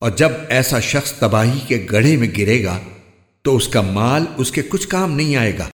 اور جب ایسا شخص تباہی کے گڑھے میں گرے گا تو اس کا مال اس کے کچھ کام نہیں آئے گا۔